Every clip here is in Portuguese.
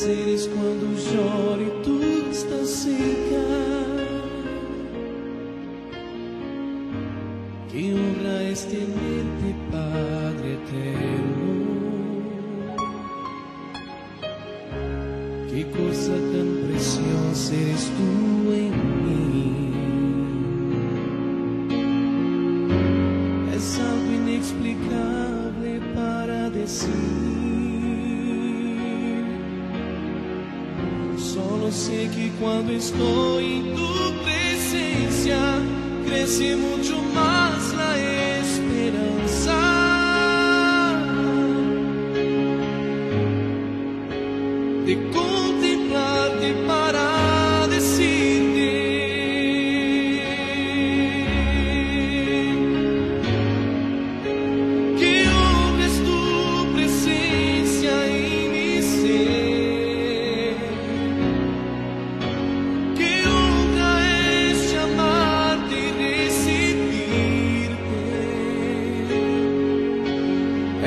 Prazeres quando lloro e tu estás. Que honra es tenerte, Padre eterno. Qué cosa tan preciosa eres tú Solo sé que cuando estoy en tu presencia crece mucho más la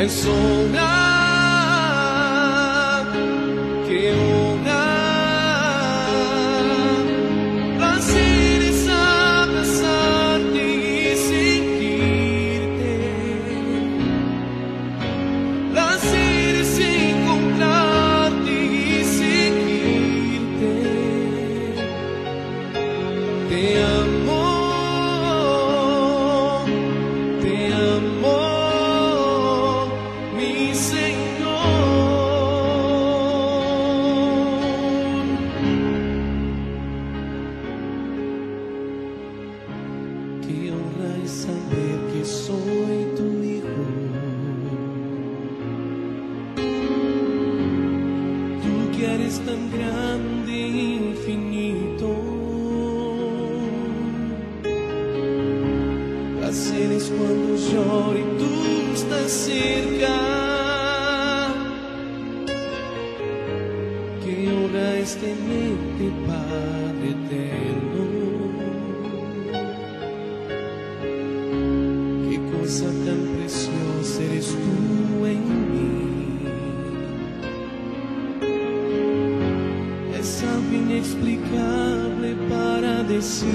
Es honra que honra placer es abrazarte y seguirte placer es encontrarte y seguirte te amo Que tan grande e infinito. Placeres cuando lloro y tú estás cerca. Qué honra es tenerte, Padre eterno. Inexplicable para decir.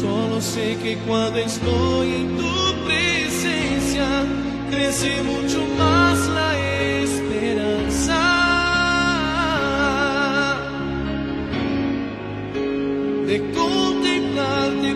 Solo sé que cuando estoy en tu presencia crece mucho más la esperanza de contemplarte